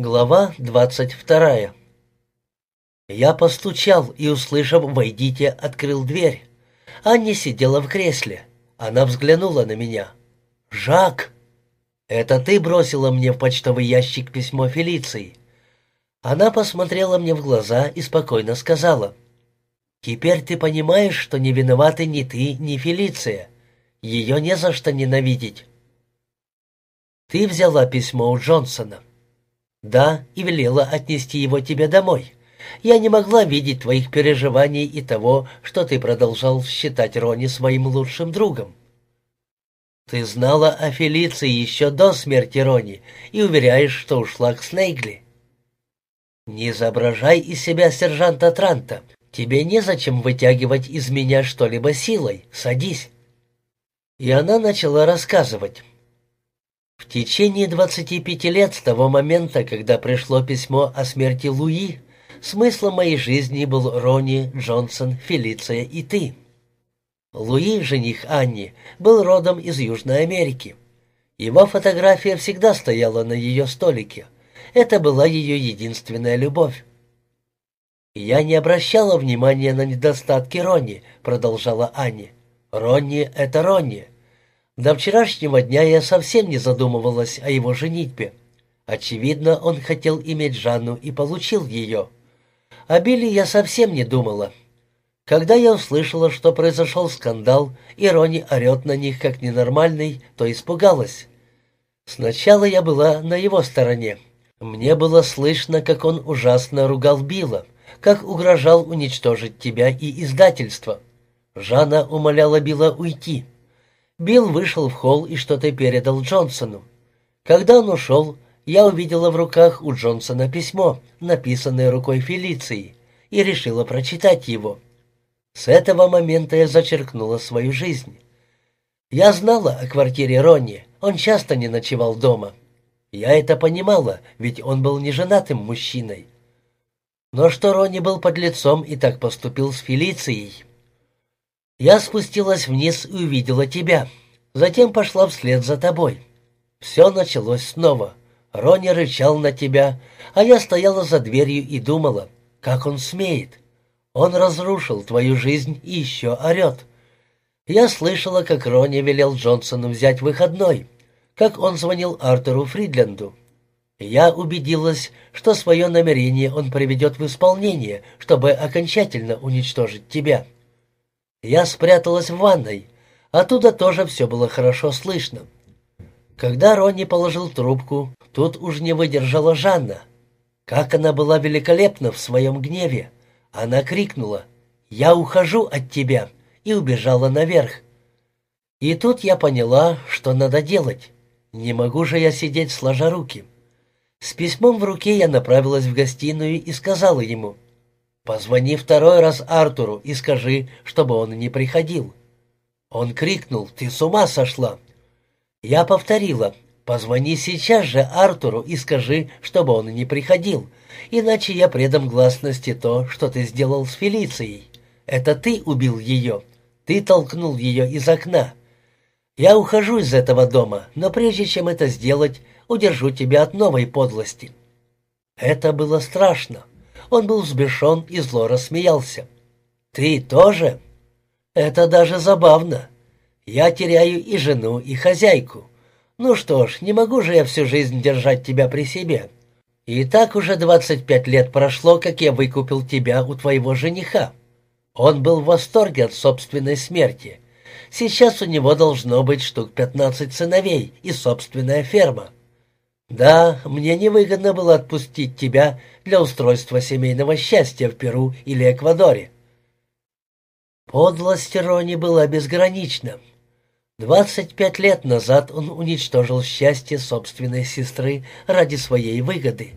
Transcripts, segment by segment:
Глава двадцать вторая. Я постучал и, услышав «Войдите», открыл дверь. Анни сидела в кресле. Она взглянула на меня. «Жак!» «Это ты бросила мне в почтовый ящик письмо Фелиции?» Она посмотрела мне в глаза и спокойно сказала. «Теперь ты понимаешь, что не виноваты ни ты, ни Фелиция. Ее не за что ненавидеть». «Ты взяла письмо у Джонсона?» «Да, и велела отнести его тебе домой. Я не могла видеть твоих переживаний и того, что ты продолжал считать Рони своим лучшим другом. Ты знала о Фелиции еще до смерти Рони и уверяешь, что ушла к Снейгли. Не изображай из себя сержанта Транта. Тебе незачем вытягивать из меня что-либо силой. Садись». И она начала рассказывать. В течение 25 лет с того момента, когда пришло письмо о смерти Луи, смыслом моей жизни был Ронни, Джонсон, Фелиция и ты. Луи, жених Анни, был родом из Южной Америки. Его фотография всегда стояла на ее столике. Это была ее единственная любовь. «Я не обращала внимания на недостатки Ронни», — продолжала Анни. «Ронни — это Ронни. До вчерашнего дня я совсем не задумывалась о его женитьбе. Очевидно, он хотел иметь Жанну и получил ее. О Билли я совсем не думала. Когда я услышала, что произошел скандал, и Ронни орет на них как ненормальный, то испугалась. Сначала я была на его стороне. Мне было слышно, как он ужасно ругал Билла, как угрожал уничтожить тебя и издательство. Жанна умоляла Билла уйти. Билл вышел в холл и что-то передал Джонсону. Когда он ушел, я увидела в руках у Джонсона письмо, написанное рукой Фелиции, и решила прочитать его. С этого момента я зачеркнула свою жизнь. Я знала о квартире Ронни, он часто не ночевал дома. Я это понимала, ведь он был неженатым мужчиной. Но что Ронни был подлецом и так поступил с Фелицией, я спустилась вниз и увидела тебя. Затем пошла вслед за тобой. Все началось снова. Рони рычал на тебя, а я стояла за дверью и думала, как он смеет. Он разрушил твою жизнь и еще орет. Я слышала, как Рони велел Джонсону взять выходной, как он звонил Артуру Фридленду. Я убедилась, что свое намерение он приведет в исполнение, чтобы окончательно уничтожить тебя. Я спряталась в ванной. Оттуда тоже все было хорошо слышно. Когда Ронни положил трубку, тут уж не выдержала Жанна. Как она была великолепна в своем гневе. Она крикнула «Я ухожу от тебя!» и убежала наверх. И тут я поняла, что надо делать. Не могу же я сидеть сложа руки. С письмом в руке я направилась в гостиную и сказала ему — «Позвони второй раз Артуру и скажи, чтобы он не приходил». Он крикнул, «Ты с ума сошла!» Я повторила, «Позвони сейчас же Артуру и скажи, чтобы он не приходил, иначе я предам гласности то, что ты сделал с Фелицией. Это ты убил ее, ты толкнул ее из окна. Я ухожу из этого дома, но прежде чем это сделать, удержу тебя от новой подлости». Это было страшно. Он был взбешен и зло рассмеялся. «Ты тоже? Это даже забавно. Я теряю и жену, и хозяйку. Ну что ж, не могу же я всю жизнь держать тебя при себе. И так уже двадцать пять лет прошло, как я выкупил тебя у твоего жениха. Он был в восторге от собственной смерти. Сейчас у него должно быть штук пятнадцать сыновей и собственная ферма. Да, мне невыгодно было отпустить тебя для устройства семейного счастья в Перу или Эквадоре. Подлость Рони была безгранична. Двадцать пять лет назад он уничтожил счастье собственной сестры ради своей выгоды.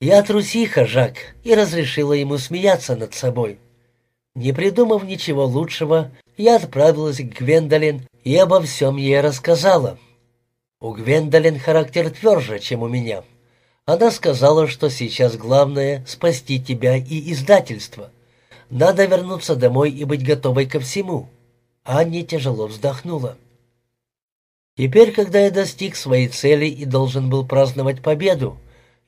Я трусиха, Жак, и разрешила ему смеяться над собой. Не придумав ничего лучшего, я отправилась к Гвендолин и обо всем ей рассказала. У Гвендолин характер тверже, чем у меня. Она сказала, что сейчас главное — спасти тебя и издательство. Надо вернуться домой и быть готовой ко всему. Анни тяжело вздохнула. Теперь, когда я достиг своей цели и должен был праздновать победу,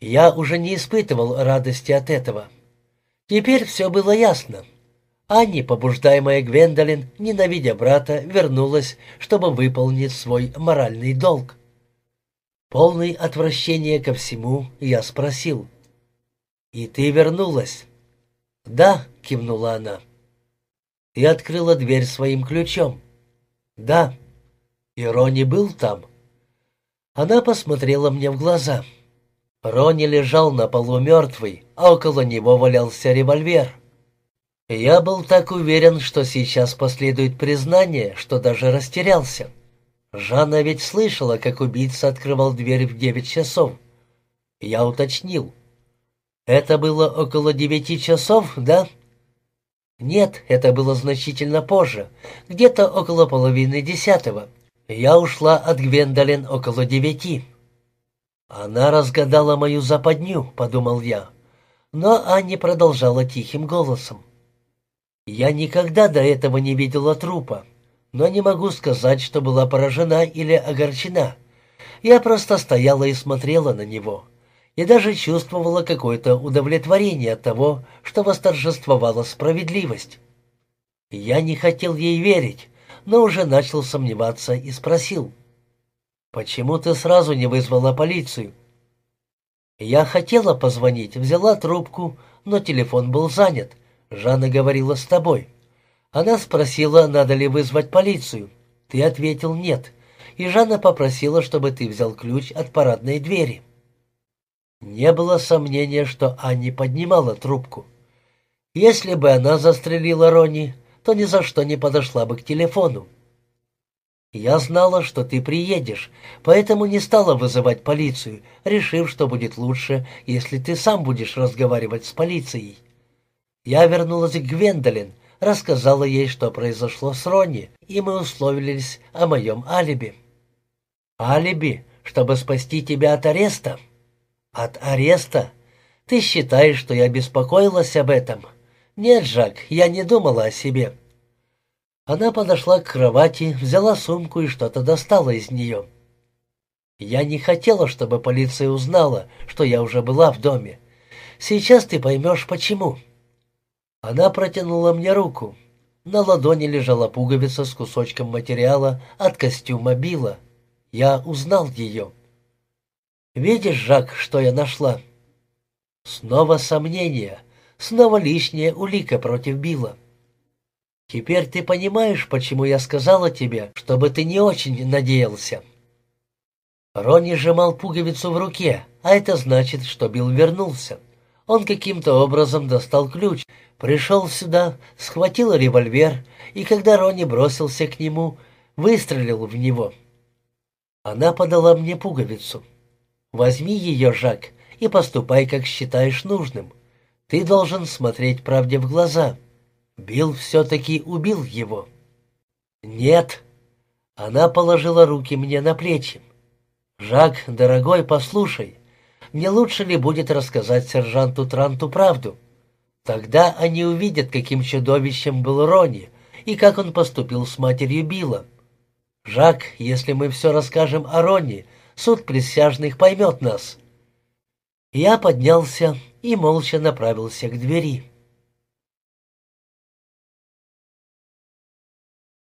Я уже не испытывал радости от этого. Теперь все было ясно. Анни, побуждаемая Гвендолин, ненавидя брата, вернулась, чтобы выполнить свой моральный долг. Полный отвращения ко всему, я спросил. «И ты вернулась?» «Да», — кивнула она. «И открыла дверь своим ключом?» «Да». «И Ронни был там?» Она посмотрела мне в глаза. Ронни лежал на полу мертвый, а около него валялся револьвер. Я был так уверен, что сейчас последует признание, что даже растерялся. Жанна ведь слышала, как убийца открывал дверь в девять часов. Я уточнил. «Это было около девяти часов, да?» «Нет, это было значительно позже, где-то около половины десятого. Я ушла от Гвендолин около девяти». «Она разгадала мою западню», — подумал я. Но Анни продолжала тихим голосом. «Я никогда до этого не видела трупа, но не могу сказать, что была поражена или огорчена. Я просто стояла и смотрела на него, и даже чувствовала какое-то удовлетворение от того, что восторжествовала справедливость. Я не хотел ей верить, но уже начал сомневаться и спросил — «Почему ты сразу не вызвала полицию?» «Я хотела позвонить, взяла трубку, но телефон был занят. Жанна говорила с тобой. Она спросила, надо ли вызвать полицию. Ты ответил «нет», и Жанна попросила, чтобы ты взял ключ от парадной двери». Не было сомнения, что Анни поднимала трубку. Если бы она застрелила Ронни, то ни за что не подошла бы к телефону. «Я знала, что ты приедешь, поэтому не стала вызывать полицию, решив, что будет лучше, если ты сам будешь разговаривать с полицией». Я вернулась к Гвендолин, рассказала ей, что произошло с Ронни, и мы условились о моем алиби. «Алиби, чтобы спасти тебя от ареста?» «От ареста? Ты считаешь, что я беспокоилась об этом?» «Нет, Жак, я не думала о себе». Она подошла к кровати, взяла сумку и что-то достала из нее. Я не хотела, чтобы полиция узнала, что я уже была в доме. Сейчас ты поймешь, почему. Она протянула мне руку. На ладони лежала пуговица с кусочком материала от костюма Билла. Я узнал ее. «Видишь, Жак, что я нашла?» Снова сомнения, снова лишняя улика против Билла. Теперь ты понимаешь, почему я сказала тебе, чтобы ты не очень надеялся. Ронни сжимал пуговицу в руке, а это значит, что Билл вернулся. Он каким-то образом достал ключ, пришел сюда, схватил револьвер, и когда Ронни бросился к нему, выстрелил в него. Она подала мне пуговицу. «Возьми ее, Жак, и поступай, как считаешь нужным. Ты должен смотреть правде в глаза». Билл все-таки убил его. Нет. Она положила руки мне на плечи. Жак, дорогой, послушай, не лучше ли будет рассказать сержанту Транту правду? Тогда они увидят, каким чудовищем был Ронни и как он поступил с матерью Билла. Жак, если мы все расскажем о Ронни, суд присяжных поймет нас. Я поднялся и молча направился к двери.